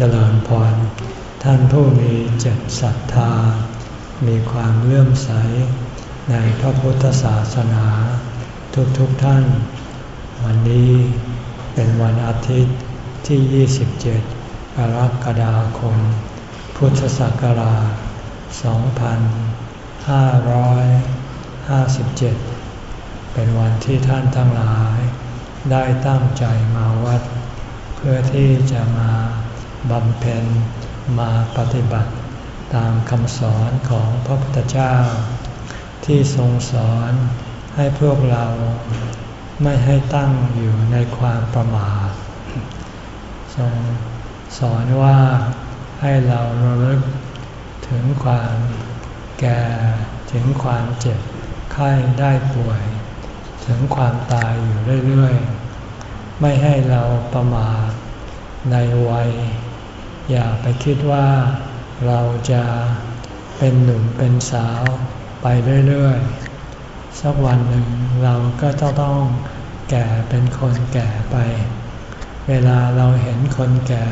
เจริญพร ท่านผู้มีจิตศรัทธา มีความเลื่อมใส ในพระพุทธศาสนา ทุกๆทท่าน วันนี้เป็นวันอาทิตย์ที่ 27 กรกฎาคม พุทธศักราช 2557 เป็นวันที่ท่านทั้งหลาย ได้ตั้งใจมาวัด เพื่อที่จะมา บำเพ็ญมาปฏิบัติตามคำสอนของพระพุทธเจ้า ที่ทรงสอนให้พวกเราไม่ให้ตั้งอยู่ในความประมาททรงสอนว่าให้เราระลึกถึงความแก่ถึงความเจ็บไข้ได้ป่วย ถึงความตายอยู่เรื่อยๆ ไม่ให้เราประมาทในวัย อย่าไปคิดว่าเราจะเป็นหนุ่มเป็นสาวไปเรื่อยๆ สักวันหนึ่งเราก็จะต้องแก่เป็นคนแก่ไป เวลาเราเห็นคนแก่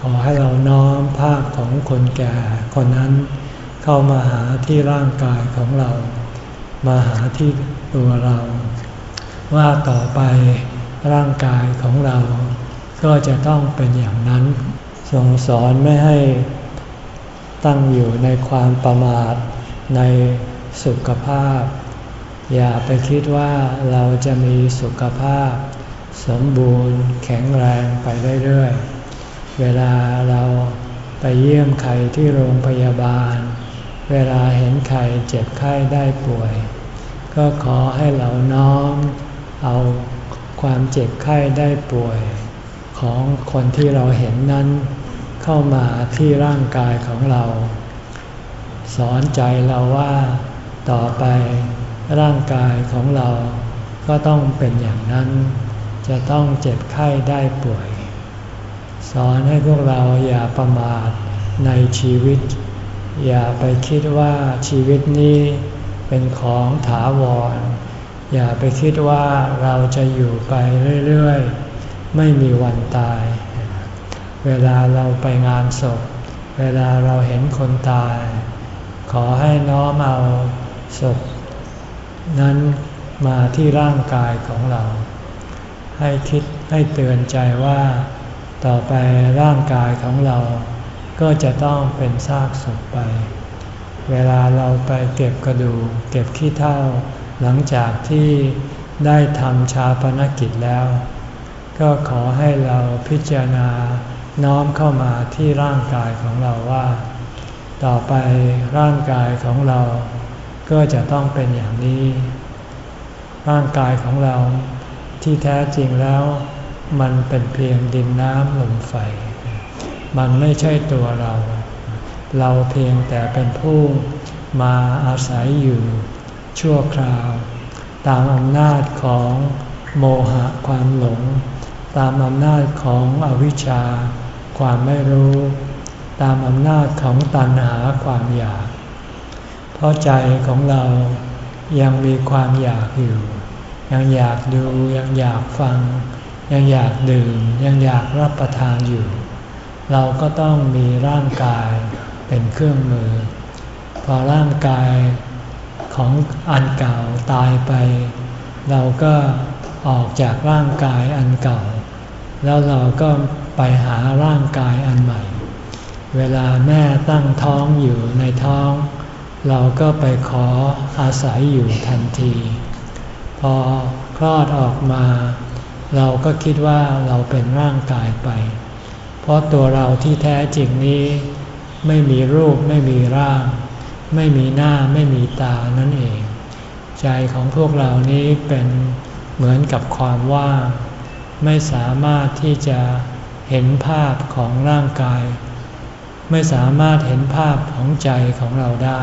ขอให้เราน้อมภาพของคนแก่คนนั้นเข้ามาหาที่ร่างกายของเรา มาหาที่ตัวเรา ว่าต่อไปร่างกายของเราก็จะต้องเป็นอย่างนั้น ทรงสอนไม่ให้ตั้งอยู่ในความประมาทในสุขภาพ อย่าไปคิดว่าเราจะมีสุขภาพ สมบูรณ์แข็งแรงไปเรื่อยๆเวลาเราไปเยี่ยมใครที่โรงพยาบาล เวลาเห็นใครเจ็บไข้ได้ป่วย ก็ขอให้เราน้อมเอาความเจ็บไข้ได้ป่วย ของคนที่เราเห็นนั้น เข้ามาที่ร่างกายของเรา สอนใจเราว่าต่อไปร่างกายของเราก็ต้องเป็นอย่างนั้น จะต้องเจ็บไข้ได้ป่วย สอนให้พวกเราอย่าประมาทในชีวิต อย่าไปคิดว่าชีวิตนี้เป็นของถาวร อย่าไปคิดว่าเราจะอยู่ไปเรื่อย ๆ ไม่มีวันตาย เวลาเราไปงานศพ เวลาเราเห็นคนตาย ขอให้น้อมเอาศพ นั้นมาที่ร่างกายของเรา ให้คิดให้เตือนใจว่า ต่อไปร่างกายของเรา ก็จะต้องเป็นซากศพไป เวลาเราไปเก็บกระดูกเก็บขี้เท่า หลังจากที่ได้ทำชาปนกิจแล้ว ก็ขอให้เราพิจารณา น้อมเข้ามาที่ร่างกายของเราว่า ต่อไปร่างกายของเราก็จะต้องเป็นอย่างนี้ ร่างกายของเราที่แท้จริงแล้ว มันเป็นเพียงดินน้ำลมไฟ มันไม่ใช่ตัวเรา เราเพียงแต่เป็นผู้มาอาศัยอยู่ ชั่วคราว ตามอำนาจของโมหะความหลง ตามอำนาจของอวิชชา ความไม่รู้ ตามอำนาจของตัณหาความอยาก เพราะใจของเรายังมีความอยากอยู่ ยังอยากดูยังอยากฟัง ยังอยากดื่ม ยังอยากรับประทานอยู่ เราก็ต้องมีร่างกายเป็นเครื่องมือ พอร่างกายของอันเก่าตายไป เราก็ออกจากร่างกายอันเก่า แล้วเราก็ ไปหาร่างกายอันใหม่ เวลาแม่ตั้งท้องอยู่ในท้อง เราก็ไปขออาศัยอยู่ทันที พอคลอดออกมา เราก็คิดว่าเราเป็นร่างกายไป เพราะตัวเราที่แท้จริงนี้ ไม่มีรูปไม่มีร่าง ไม่มีหน้าไม่มีตานั่นเอง ใจของพวกเรานี้เป็นเหมือนกับความว่างไม่สามารถที่จะ เห็นภาพของร่างกาย ไม่สามารถเห็นภาพของใจของเราได้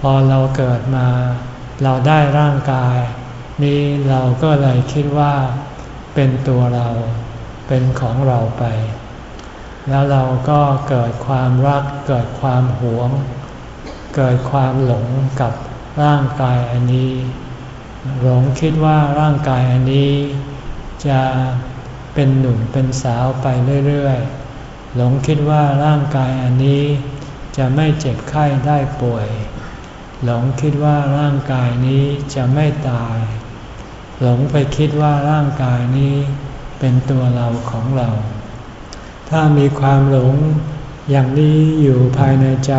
พอเราเกิดมาเราได้ร่างกาย นี้เราก็เลยคิดว่าเป็นตัวเราเป็นของเราไป แล้วเราก็เกิดความรักเกิดความหวง เกิดความหลงกับร่างกายอันนี้หลงคิดว่าร่างกายอันนี้จะ เป็นหนุ่มเป็นสาวไปเรื่อยๆ หลงคิดว่าร่างกายอันนี้จะไม่เจ็บไข้ได้ป่วย หลงคิดว่าร่างกายนี้จะไม่ตาย หลงไปคิดว่าร่างกายนี้เป็นตัวเราของเรา ถ้ามีความหลงอย่างนี้อยู่ภายในใจ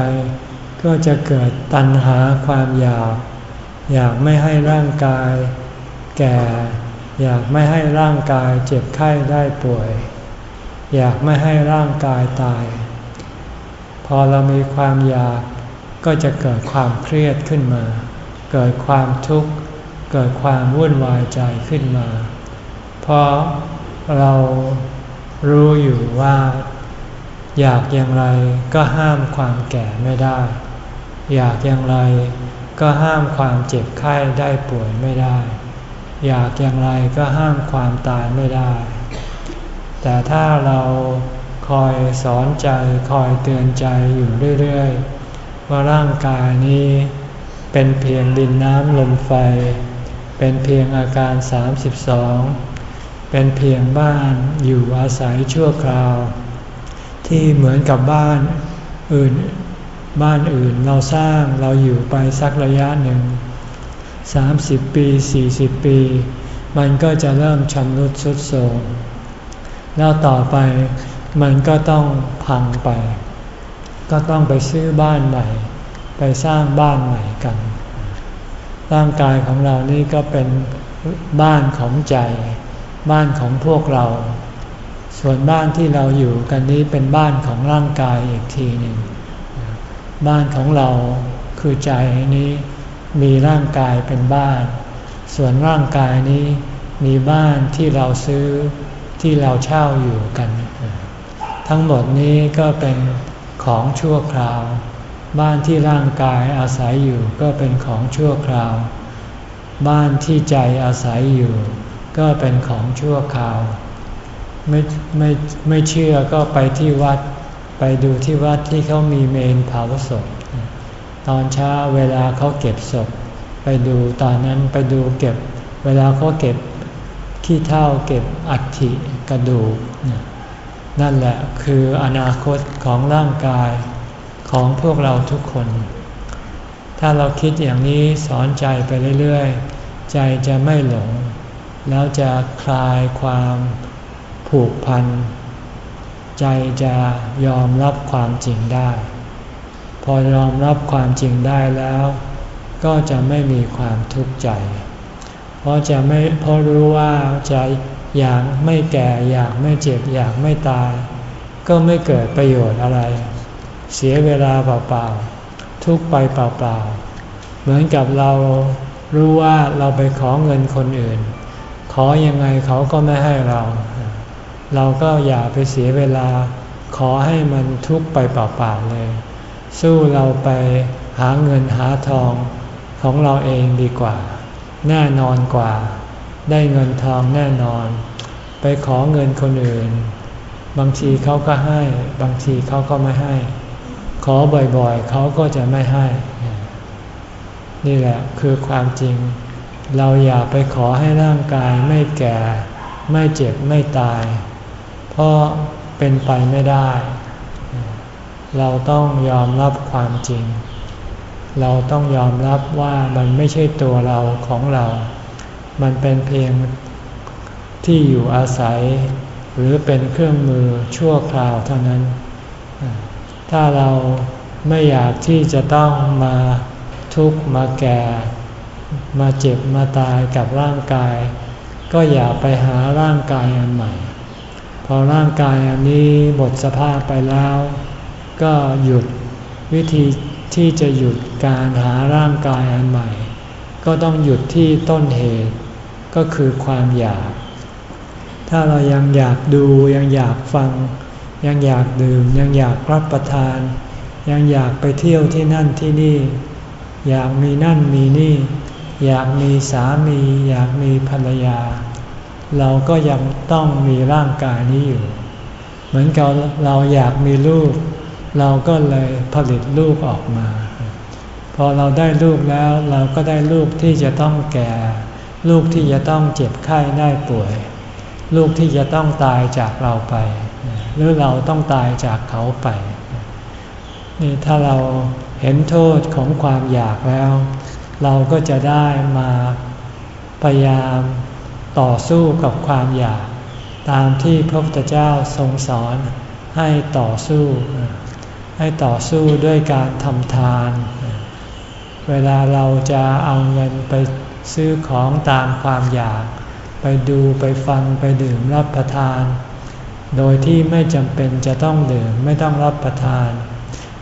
ก็จะเกิดตัณหาความอยาก อยากไม่ให้ร่างกาย แก่ อยากไม่ให้ร่างกายเจ็บไข้ได้ป่วย อยากไม่ให้ร่างกายตาย พอเรามีความอยากก็จะเกิดความเครียดขึ้นมา เกิดความทุกข์ เกิดความวุ่นวายใจขึ้นมา เพราะเรารู้อยู่ว่า อยากอย่างไรก็ห้ามความแก่ไม่ได้ อยากอย่างไรก็ห้ามความเจ็บไข้ได้ป่วยไม่ได้ อยากอย่างไรก็ห้ามความตายไม่ได้ แต่ถ้าเราคอยสอนใจคอยเตือนใจอยู่เรื่อยๆ ว่าร่างกายนี้เป็นเพียงดินน้ำลมไฟ เป็นเพียงอาการ 32 เป็นเพียงบ้านอยู่อาศัยชั่วคราว ที่เหมือนกับบ้านอื่น บ้านอื่นเราสร้างเราอยู่ไปสักระยะหนึ่ง 30 ปี 40 ปี มันก็จะเริ่มชำรุดทรุดโทรมแล้วต่อไปมันก็ต้องพังไป ก็ต้องไปซื้อบ้านใหม่ ไปสร้างบ้านใหม่กัน ร่างกายของเรานี่ก็เป็นบ้านของใจ บ้านของพวกเรา ส่วนบ้านที่เราอยู่กันนี้เป็นบ้านของร่างกายอีกทีหนึ่งบ้านของเราคือใจนี้ มีร่างกายเป็นบ้าน ส่วนร่างกายนี้มีบ้านที่เราซื้อที่เราเช่าอยู่กัน ทั้งหมดนี้ก็เป็นของชั่วคราว บ้านที่ร่างกายอาศัยอยู่ก็เป็นของชั่วคราว บ้านที่ใจอาศัยอยู่ ก็เป็นของชั่วคราว ไม่ไม่ไม่เชื่อก็ไปที่วัด ไปดูที่วัดที่เขามีเมนเผาศพ ตอนเช้าเวลาเขาเก็บศพ ไปดูตอนนั้นไปดูเก็บ เวลาเขาเก็บขี้เท่าเก็บอัฐิกระดูกนั่นแหละคืออนาคตของร่างกายของพวกเราทุกคน ถ้าเราคิดอย่างนี้สอนใจไปเรื่อยๆ ใจจะไม่หลง แล้วจะคลายความผูกพัน ใจจะยอมรับความจริงได้ อยอมรับความจริงได้แล้ว ก็จะไม่มีความทุกข์ใจ เพราะจะไม่เพราะรู้ว่าจะอยากไม่แก่อยากไม่เจ็บอยากไม่ตาย ก็ไม่เกิดประโยชน์อะไร เสียเวลาเปล่าๆทุกไปเปล่าๆเหมือนกับเรารู้ว่าเราไปขอเงินคนอื่น ขอยังไงเขาก็ไม่ให้เรา เราก็อย่าไปเสียเวลาขอให้มันทุกไปเปล่าๆเลย สู้เราไปหาเงินหาทองของเราเองดีกว่า แน่นอนกว่า ได้เงินทองแน่นอน ไปขอเงินคนอื่น บางทีเขาก็ให้ บางทีเขาก็ไม่ให้ ขอบ่อยๆ เขาก็จะไม่ให้ นี่แหละคือความจริง เราอย่าไปขอให้ร่างกายไม่แก่ ไม่เจ็บไม่ตาย เพราะเป็นไปไม่ได้ เราต้องยอมรับความจริง เราต้องยอมรับว่ามันไม่ใช่ตัวเราของเรา มันเป็นเพียงที่อยู่อาศัย หรือเป็นเครื่องมือชั่วคราวเท่านั้น ถ้าเราไม่อยากที่จะต้องมาทุกข์มาแก่ มาเจ็บมาตายกับร่างกาย ก็อย่าไปหาร่างกายอันใหม่ พอร่างกายอันนี้หมดสภาพไปแล้ว ก็หยุดวิธีที่จะหยุดการหาร่างกายอันใหม่ ก็ต้องหยุดที่ต้นเหตุ ก็คือความอยาก ถ้าเรายังอยากดูยังอยากฟัง ยังอยากดื่ม ยังอยากรับประทาน ยังอยากไปเที่ยวที่นั่นที่นี่ อยากมีนั่นมีนี่ อยากมีสามี อยากมีภรรยา เราก็ยังต้องมีร่างกายนี้อยู่ เหมือนกับเราอยากมีลูก เราก็เลยผลิตลูกออกมา พอเราได้ลูกแล้วเราก็ได้ลูกที่จะต้องแก่ ลูกที่จะต้องเจ็บไข้ได้ป่วย ลูกที่จะต้องตายจากเราไป หรือเราต้องตายจากเขาไปนี่ถ้าเราเห็นโทษของความอยากแล้ว เราก็จะได้มาพยายามต่อสู้กับความอยาก ตามที่พระพุทธเจ้าทรงสอนให้ต่อสู้ ให้ต่อสู้ด้วยการทำทาน เวลาเราจะเอาเงินไปซื้อของตามความอยาก ไปดูไปฟังไปดื่มรับประทาน โดยที่ไม่จำเป็นจะต้องดื่มไม่ต้องรับประทาน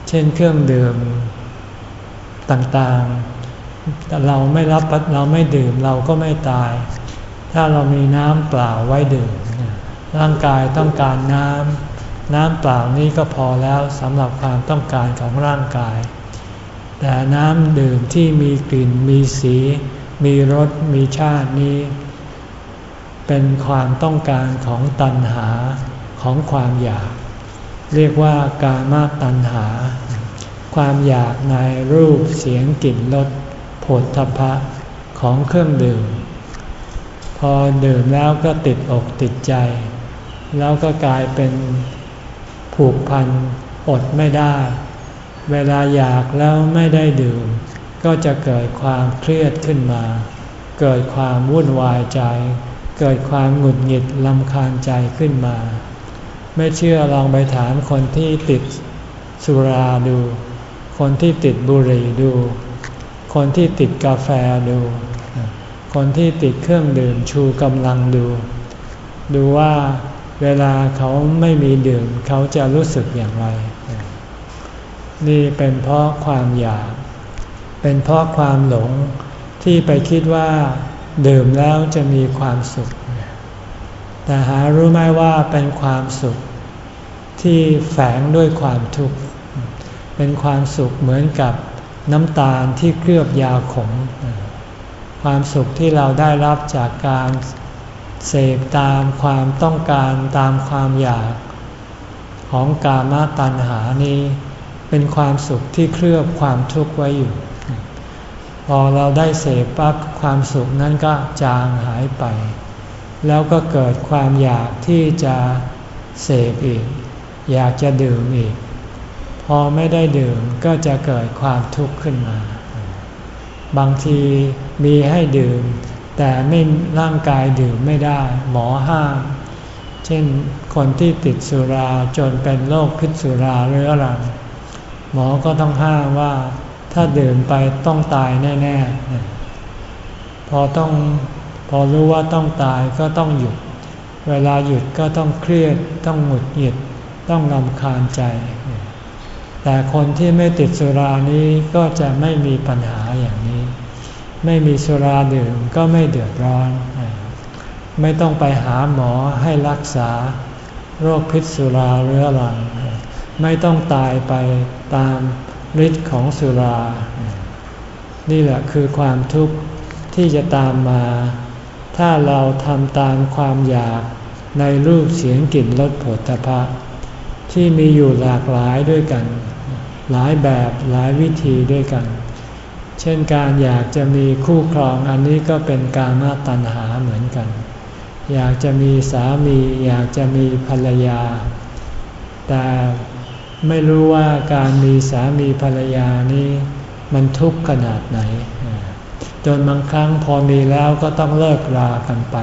เช่นเครื่องดื่มต่างๆ เราไม่รับเราไม่ดื่มเราก็ไม่ตาย ถ้าเรามีน้ำเปล่าไว้ดื่ม ร่างกายต้องการน้ำ น้ำเปล่านี้ก็พอแล้วสำหรับความต้องการของร่างกาย แต่น้ำดื่มที่มีกลิ่นมีสี มีรสมีชาตินี้ เป็นความต้องการของตัณหาของความอยาก เรียกว่ากามาตัณหา ความอยากในรูปเสียงกลิ่นรสผลทพะของเครื่องดื่ม พอดื่มแล้วก็ติดอกติดใจ แล้วก็กลายเป็น ผูกพันอดไม่ได้ เวลาอยากแล้วไม่ได้ดื่ม ก็จะเกิดความเครียดขึ้นมา เกิดความวุ่นวายใจ เกิดความหงุดหงิดลำคาญใจขึ้นมา ไม่เชื่อลองไปถามคนที่ติดสุราดู คนที่ติดบุหรี่ดู คนที่ติดกาแฟดู คนที่ติดเครื่องดื่มชูกำลังดู ดูว่า เวลาเขาไม่มีดื่มเขาจะรู้สึกอย่างไร นี่เป็นเพราะความอยาก เป็นเพราะความหลงที่ไปคิดว่าดื่มแล้วจะมีความสุข แต่หารู้ไหมว่าเป็นความสุขที่แฝงด้วยความทุกข์ เป็นความสุขเหมือนกับน้ำตาลที่เคลือบยาขม ความสุขที่เราได้รับจากการ เสพตามความต้องการตามความอยาก ของกามตัณหานี้ เป็นความสุขที่เคลือบความทุกข์ไว้อยู่ พอเราได้เสพปั๊บความสุขนั้นก็จางหายไป แล้วก็เกิดความอยากที่จะเสพอีก อยากจะดื่มอีก พอไม่ได้ดื่มก็จะเกิดความทุกข์ขึ้นมา บางทีมีให้ดื่ม แต่ไม่ร่างกายดื่มไม่ได้หมอห้าม เช่นคนที่ติดสุราจนเป็นโรคพิษสุราเรื้อรังหมอก็ต้องห้ามว่าถ้าดื่มไปต้องตายแน่ๆ พอต้องพอรู้ว่าต้องตายก็ต้องหยุด เวลาหยุดก็ต้องเครียด ต้องหงุดหงิด ต้องลำคาญใจ แต่คนที่ไม่ติดสุรานี้ก็จะไม่มีปัญหาอย่างนี้ ไม่มีสุราดื่มก็ไม่เดือดร้อน ไม่ต้องไปหาหมอให้รักษาโรคพิษสุราเรื้อรัง ไม่ต้องตายไปตามฤทธิ์ของสุรา นี่แหละคือความทุกข์ที่จะตามมา ถ้าเราทำตามความอยากในรูปเสียงกลิ่นรสผลตภะที่มีอยู่หลากหลายด้วยกัน หลายแบบหลายวิธีด้วยกัน เช่นการอยากจะมีคู่ครองอันนี้ก็เป็นการมาตัณหาเหมือนกัน อยากจะมีสามี อยากจะมีภรรยา แต่ไม่รู้ว่าการมีสามีภรรยานี้มันทุกข์ขนาดไหน จนบางครั้งพอมีแล้วก็ต้องเลิกรากันไป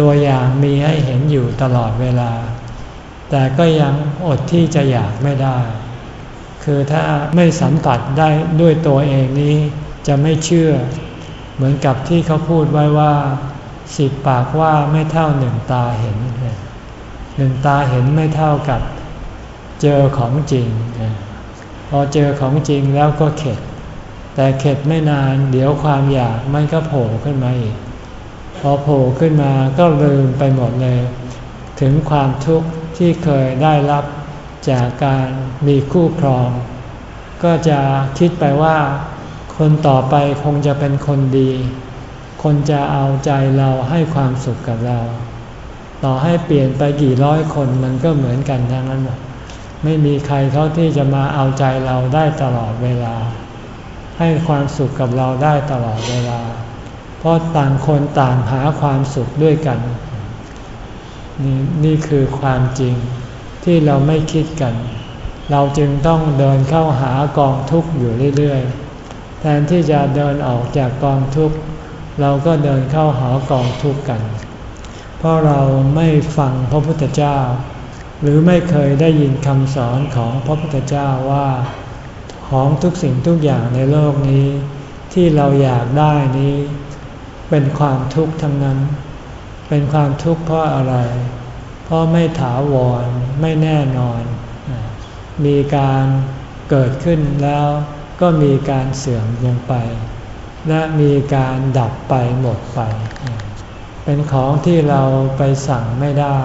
ตัวอย่างมีให้เห็นอยู่ตลอดเวลา แต่ก็ยังอดที่จะอยากไม่ได้ คือถ้าไม่สัมผัสได้ด้วยตัวเองนี้จะไม่เชื่อ เหมือนกับที่เขาพูดไว้ว่า สิบปากว่าไม่เท่าหนึ่งตาเห็นหนึ่งตาเห็นไม่เท่ากับเจอของจริง พอเจอของจริงแล้วก็เข็ด แต่เข็ดไม่นานเดี๋ยวความอยากมันก็โผล่ขึ้นมาอีก พอโผล่ขึ้นมาก็ลืมไปหมดเลย ถึงความทุกข์ที่เคยได้รับ จากการมีคู่ครอง ก็จะคิดไปว่า คนต่อไปคงจะเป็นคนดี คนจะเอาใจเราให้ความสุขกับเรา ต่อให้เปลี่ยนไปกี่ร้อยคนมันก็เหมือนกันทั้งนั้นหมไม่มีใครเขาที่จะมาเอาใจเราได้ตลอดเวลา ให้ความสุขกับเราได้ตลอดเวลา เพราะต่างคนต่างหาความสุขด้วยกัน นี่นี่คือความจริง ที่เราไม่คิดกัน เราจึงต้องเดินเข้าหากองทุกข์อยู่เรื่อยๆ แทนที่จะเดินออกจากกองทุกข์ เราก็เดินเข้าหากองทุกข์กัน เพราะเราไม่ฟังพระพุทธเจ้า หรือไม่เคยได้ยินคำสอนของพระพุทธเจ้าว่าของทุกสิ่งทุกอย่างในโลกนี้ ที่เราอยากได้นี้ เป็นความทุกข์ทั้งนั้น เป็นความทุกข์เพราะอะไร ราะไม่ถาวรไม่แน่นอน มีการเกิดขึ้นแล้วก็มีการเสื่อมลงไป และมีการดับไปหมดไป เป็นของที่เราไปสั่งไม่ได้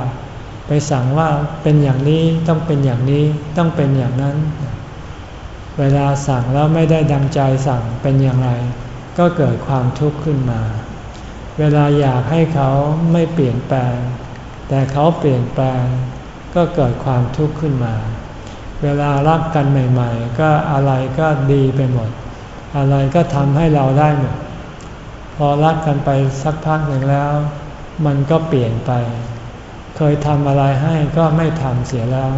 ไปสั่งว่าเป็นอย่างนี้ต้องเป็นอย่างนี้ต้องเป็นอย่างนั้น เวลาสั่งแล้วไม่ได้ดังใจสั่งเป็นอย่างไร ก็เกิดความทุกข์ขึ้นมา เวลาอยากให้เขาไม่เปลี่ยนแปลง แต่เขาเปลี่ยนแปลงก็เกิดความทุกข์ขึ้นมา เวลารักกันใหม่ ๆ ก็อะไรก็ดีไปหมด อะไรก็ทำให้เราได้หมด พอรักกันไปสักพักหนึ่งแล้ว มันก็เปลี่ยนไป เคยทำอะไรให้ก็ไม่ทำเสียแล้ว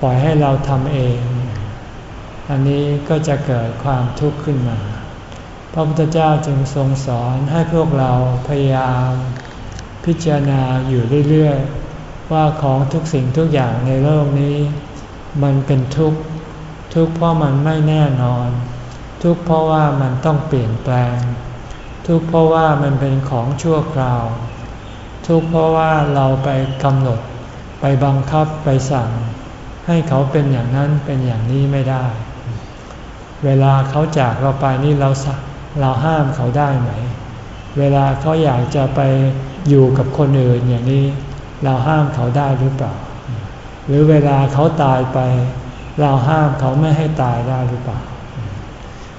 ปล่อยให้เราทำเอง อันนี้ก็จะเกิดความทุกข์ขึ้นมา พระพุทธเจ้าจึงทรงสอนให้พวกเราพยายาม พิจารณาอยู่เรื่อยๆ ว่าของทุกสิ่งทุกอย่างในโลกนี้ มันเป็นทุกข์ทุกข์เพราะมันไม่แน่นอน ทุกข์เพราะว่ามันต้องเปลี่ยนแปลง ทุกข์เพราะว่ามันเป็นของชั่วคราว ทุกข์เพราะว่าเราไปกำหนดไปบังคับไปสั่ง ให้เขาเป็นอย่างนั้นเป็นอย่างนี้ไม่ได้ เวลาเขาจากเราไปนี่เราเราห้ามเขาได้ไหม เวลาเขาอยากจะไปอยู่กับคนอื่นอย่างนี้ เราห้ามเขาได้หรือเปล่า หรือเวลาเขาตายไป เราห้ามเขาไม่ให้ตายได้หรือเปล่า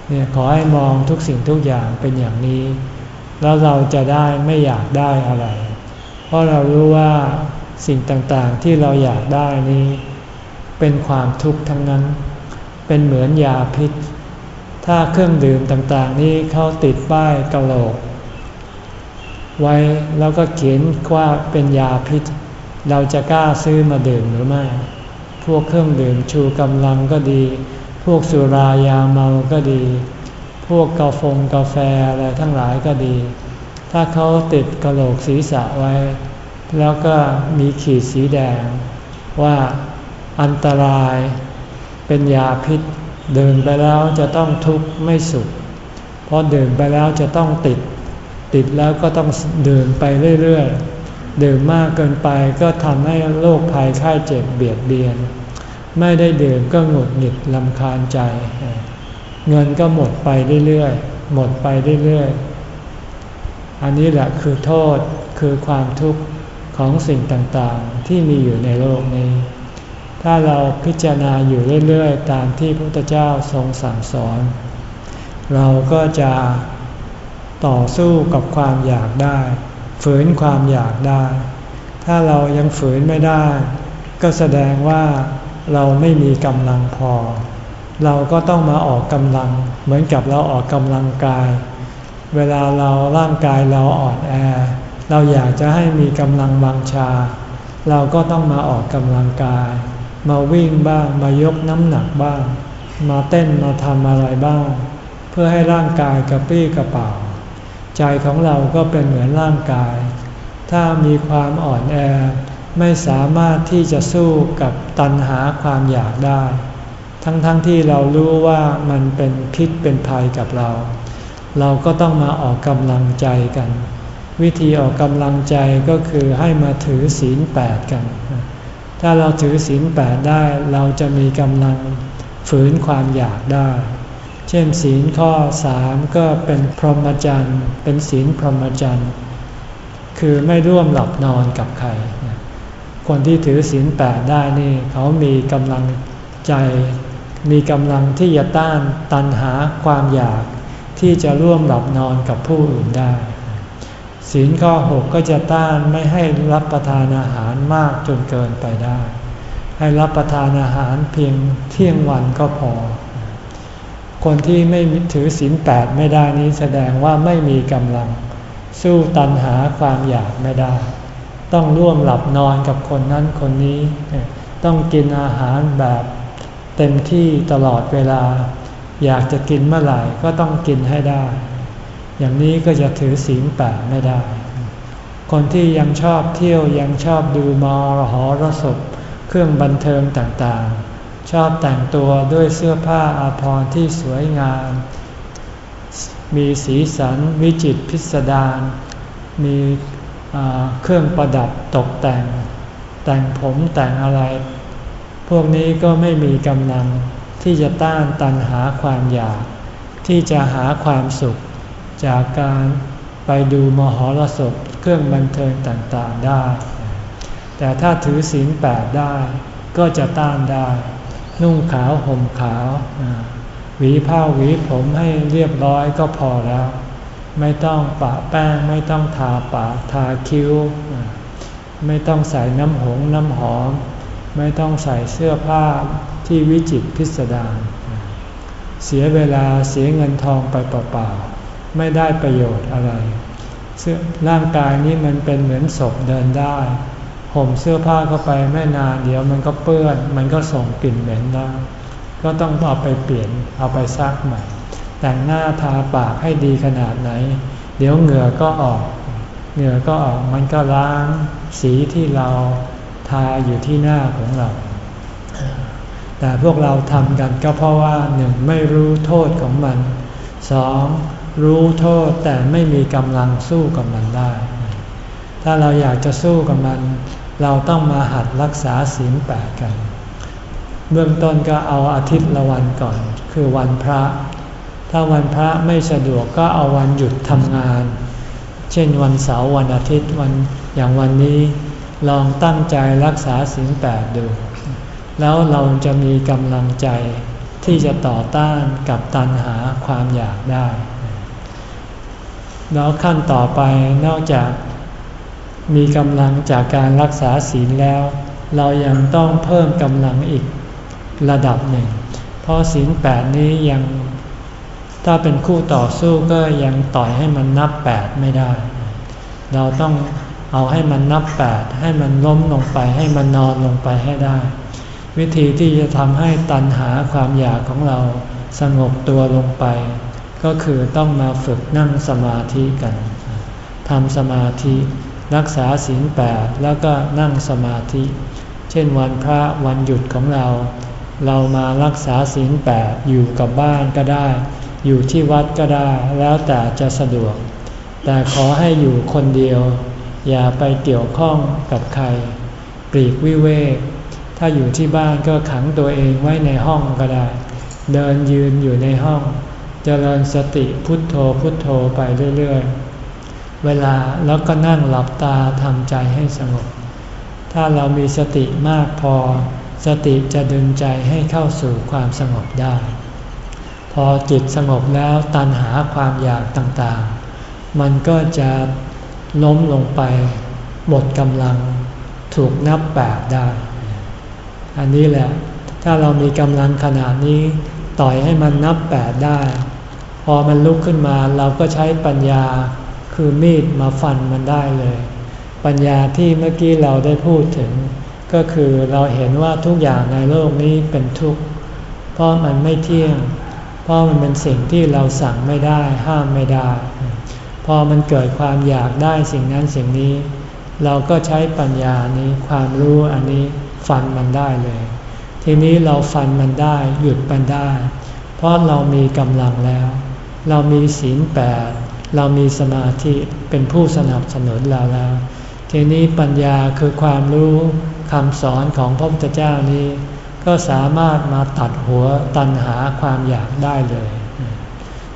เนี่ยขอให้มองทุกสิ่งทุกอย่างเป็นอย่างนี้ แล้วเราจะได้ไม่อยากได้อะไร เพราะเรารู้ว่าสิ่งต่างๆที่เราอยากได้นี้ เป็นความทุกข์ทั้งนั้น เป็นเหมือนยาพิษ ถ้าเครื่องดื่มต่างๆนี้เขาติดป้ายกระโหลก ไว้แล้วก็เขียนว่าเป็นยาพิษ เราจะกล้าซื้อมาดื่มหรือไม่ พวกเครื่องดื่มชูกำลังก็ดี พวกสุรายาเมาก็ดี พวกกาแฟกาแฟอะไรทั้งหลายก็ดี ถ้าเขาติดกระโหลกศีรษะไว้ แล้วก็มีขีดสีแดง ว่าอันตรายเป็นยาพิษดื่มไปแล้วจะต้องทุกข์ไม่สุขเพราะดื่มไปแล้วจะต้องติด ติดแล้วก็ต้องดื่มไปเรื่อยๆ ดื่มมากเกินไปก็ทำให้โรคภัยไข้เจ็บเบียดเบียน ไม่ได้ดื่มก็หงุดหงิดลำคาญใจ เงินก็หมดไปเรื่อยๆ หมดไปเรื่อยๆ อันนี้แหละคือโทษคือความทุกข์ของสิ่งต่างๆ ที่มีอยู่ในโลกนี้ ถ้าเราพิจารณาอยู่เรื่อยๆ ตามที่พระพุทธเจ้าทรงสั่งสอน เราก็จะ ต่อสู้กับความอยากได้ ฝืนความอยากได้ ถ้าเรายังฝืนไม่ได้ ก็แสดงว่าเราไม่มีกำลังพอ เราก็ต้องมาออกกำลัง เหมือนกับเราออกกำลังกาย เวลาเราร่างกายเราอ่อนแอ เราอยากจะให้มีกำลังวังชา เราก็ต้องมาออกกำลังกาย มาวิ่งบ้าง มายกน้ำหนักบ้าง มาเต้นมาทำอะไรบ้าง เพื่อให้ร่างกายกระปี้กระเป๋า ใจของเราก็เป็นเหมือนร่างกาย ถ้ามีความอ่อนแอ ไม่สามารถที่จะสู้กับตัณหาความอยากได้ ทั้งๆทที่เรารู้ว่ามันเป็นพิษเป็นภัยกับเรา เราก็ต้องมาออกกำลังใจกัน วิธีออกกำลังใจก็คือให้มาถือศีลแปดกัน ถ้าเราถือศีลแปดได้เราจะมีกำลังฝืนความอยากได้ เช่นศีลข้อสามก็เป็นพรหมจรรย์ เป็นศีลพรหมจรรย์ คือไม่ร่วมหลับนอนกับใคร คนที่ถือศีลแปดได้นี่ เขามีกำลังใจ มีกำลังที่จะต้านตันหาความอยากที่จะร่วมหลับนอนกับผู้อื่นได้ ศีลข้อหกก็จะต้านไม่ให้รับประทานอาหารมากจนเกินไปได้ ให้รับประทานอาหารเพียงเที่ยงวันก็พอ คนที่ไม่ถือศีลแปดไม่ได้นี้แสดงว่าไม่มีกำลัง สู้ตันหาความอยากไม่ได้ ต้องร่วมหลับนอนกับคนนั้นคนนี้ ต้องกินอาหารแบบเต็มที่ตลอดเวลา อยากจะกินเมื่อไหร่ก็ต้องกินให้ได้ อย่างนี้ก็จะถือศีลแปดไม่ได้ คนที่ยังชอบเที่ยวยังชอบดูมอรหรสพเครื่องบันเทิงต่างๆ ชอบแต่งตัวด้วยเสื้อผ้าอาภรณ์ที่สวยงาม มีสีสันวิจิตพิสดารมีเครื่องประดับตกแต่ง แต่งผมแต่งอะไร พวกนี้ก็ไม่มีกำลังที่จะต้านตันหาความอยาก ที่จะหาความสุข จากการไปดูมหรสพเครื่องบันเทิงต่างๆได้ แต่ถ้าถือศีลแปดได้ก็จะต้านได้ นุ่งขาวห่มขาวหวีผ้าหวีผมให้เรียบร้อยก็พอแล้ว ไม่ต้องปะแป้งไม่ต้องทาปากทาคิ้ว ไม่ต้องใส่น้ำหงน้ำหอม ไม่ต้องใส่เสื้อผ้าที่วิจิตพิสดารเสียเวลาเสียเงินทองไปเปล่าๆไม่ได้ประโยชน์อะไรเสื้อร่างกายนี้มันเป็นเหมือนศพเดินได้ ห่มเสื้อผ้าเข้าไปไม่นานเดี๋ยวมันก็เปื้อน มันก็ส่งกลิ่นเหม็นได้ก็ต้องเอาไปเปลี่ยนเอาไปซักใหม่ แต่งหน้าทาปากให้ดีขนาดไหน เดี๋ยวเหงื่อก็ออก เหงื่อก็ออกมันก็ล้างสีที่เราทาอยู่ที่หน้าของเรา แต่พวกเราทำกันก็เพราะว่าหนึ่งไม่รู้โทษของมันสองรู้โทษแต่ไม่มีกำลังสู้กับมันได้ ถ้าเราอยากจะสู้กับมัน เราต้องมาหัดรักษาศีลแปดกัน เบื้องต้นก็เอาอาทิตย์ละวันก่อน คือวันพระ ถ้าวันพระไม่สะดวกก็เอาวันหยุดทำงาน เช่นวันเสาร์วันอาทิตย์วันอย่างวันนี้ ลองตั้งใจรักษาศีลแปดดู แล้วเราจะมีกำลังใจที่จะต่อต้านกับตัณหาความอยากได้ แล้วขั้นต่อไปนอกจาก มีกำลังจากการรักษาศีลแล้ว เรายังต้องเพิ่มกำลังอีกระดับหนึ่ง เพราะศีลแปดนี้ยัง ถ้าเป็นคู่ต่อสู้ก็ยังต่อยให้มันนับแปดไม่ได้ เราต้องเอาให้มันนับแปดให้มันล้มลงไป ให้มันนอนลงไปให้ได้ วิธีที่จะทำให้ตันหาความอยากของเราสงบตัวลงไป ก็คือต้องมาฝึกนั่งสมาธิกันทำสมาธิ รักษาศีลแปดแล้วก็นั่งสมาธิ เช่นวันพระวันหยุดของเรา เรามารักษาศีลแปดอยู่กับบ้านก็ได้ อยู่ที่วัดก็ได้แล้วแต่จะสะดวก แต่ขอให้อยู่คนเดียว อย่าไปเกี่ยวข้องกับใคร ปลีกวิเวก ถ้าอยู่ที่บ้านก็ขังตัวเองไว้ในห้องก็ได้ เดินยืนอยู่ในห้องจเจริญสติพุทโธพุทโธไปเรื่อยๆ เวลาแล้วก็นั่งหลับตาทำใจให้สงบ ถ้าเรามีสติมากพอ สติจะดึงใจให้เข้าสู่ความสงบได้ พอจิตสงบแล้วตัณหาความอยากต่างๆ มันก็จะล้มลงไปหมดกำลังถูกนับแปดได้ อันนี้แหละ ถ้าเรามีกำลังขนาดนี้ ต่อยให้มันนับแปดได้ พอมันลุกขึ้นมาเราก็ใช้ปัญญา คือมีดมาฟันมันได้เลย ปัญญาที่เมื่อกี้เราได้พูดถึง ก็คือเราเห็นว่าทุกอย่างในโลกนี้เป็นทุกข์ เพราะมันไม่เที่ยง เพราะมันเป็นสิ่งที่เราสั่งไม่ได้ห้ามไม่ได้ พอมันเกิดความอยากได้สิ่งนั้นสิ่งนี้ เราก็ใช้ปัญญานี้ความรู้อันนี้ฟันมันได้เลย ทีนี้เราฟันมันได้หยุดมันได้ เพราะเรามีกำลังแล้ว เรามีศีลแปด เรามีสมาธิเป็นผู้สนับสนุนเราแล้ว ทีนี้ปัญญาคือความรู้คำสอนของพระพุทธเจ้านี้ ก็สามารถมาตัดหัวตันหาความอยากได้เลย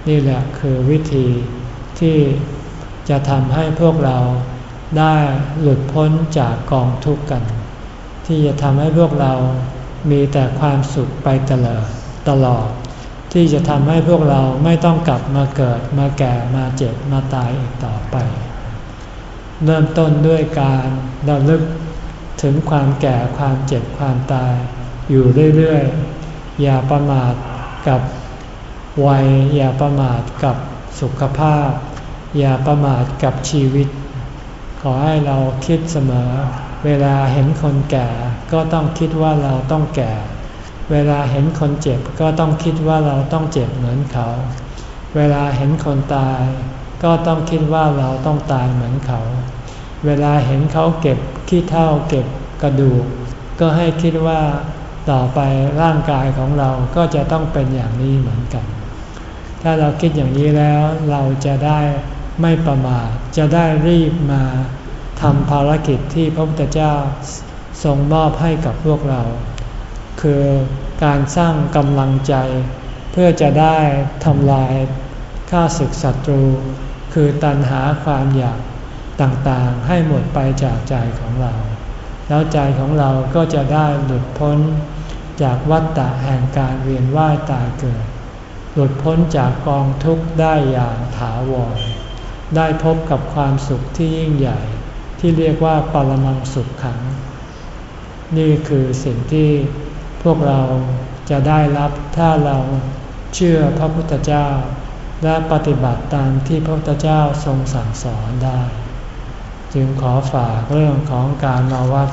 นี่แหละคือวิธีที่จะทำให้พวกเราได้หลุดพ้นจากกองทุกข์กัน ที่จะทำให้พวกเรามีแต่ความสุขไปตลอดตลอด ที่จะทำให้พวกเราไม่ต้องกลับมาเกิดมาแก่มาเจ็บมาตายอีกต่อไป เริ่มต้นด้วยการระลึกถึงความแก่ความเจ็บความตาย อยู่เรื่อยๆ อย่าประมาทกับวัย อย่าประมาทกับสุขภาพ อย่าประมาทกับชีวิตขขอให้เราคิดเสมอ เวลาเห็นคนแก่ก็ต้องคิดว่าเราต้องแก่ เวลาเห็นคนเจ็บก็ต้องคิดว่าเราต้องเจ็บเหมือนเขา เวลาเห็นคนตาย ก็ต้องคิดว่าเราต้องตายเหมือนเขา เวลาเห็นเขาเก็บขี้เท่าเก็บกระดูก ก็ให้คิดว่าต่อไปร่างกายของเราก็จะต้องเป็นอย่างนี้เหมือนกัน ถ้าเราคิดอย่างนี้แล้วเราจะได้ไม่ประมาทจะได้รีบมาทำภารกิจที่พระพุทธเจ้าทรงมอบให้กับพวกเรา คือการสร้างกำลังใจ เพื่อจะได้ทำลายข้าศึกศัตรู คือตัณหาความอยากต่างๆ ให้หมดไปจากใจของเรา แล้วใจของเราก็จะได้หลุดพ้นจากวัฏฏะแห่งการเวียนว่ายตายเกิด หลุดพ้นจากกองทุกข์ได้อย่างถาวร ได้พบกับความสุขที่ยิ่งใหญ่ ที่เรียกว่าปรมังสุขขัง นี่คือสิ่งที่ พวกเราจะได้รับถ้าเราเชื่อพระพุทธเจ้า และปฏิบัติตามที่พระพุทธเจ้าทรงสั่งสอนได้ จึงขอฝากเรื่องของการมาวัด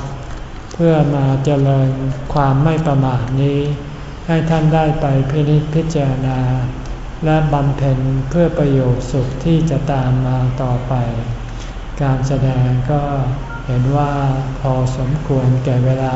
เพื่อมาเจริญความไม่ประมาทนี้ ให้ท่านได้ไปพินิจพิจารณา และบำเพ็ญเพื่อประโยชน์สุขที่จะตามมาต่อไป การแสดงก็เห็นว่าพอสมควรแก่เวลา